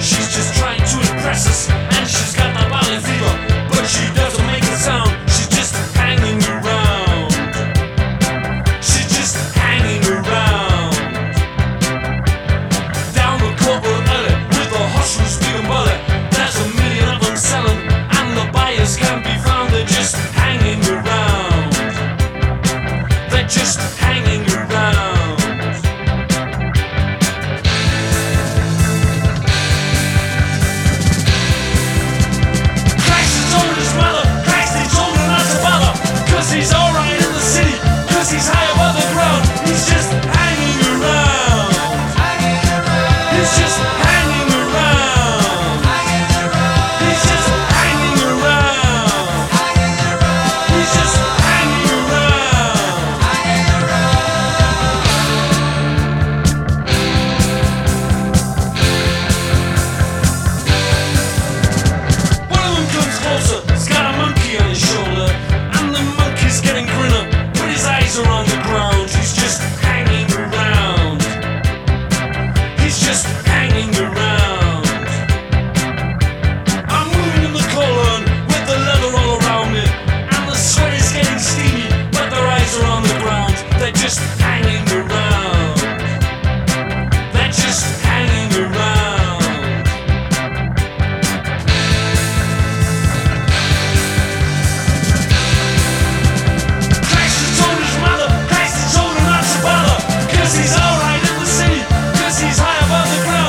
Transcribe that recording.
She's just trying to impress us, on the ground.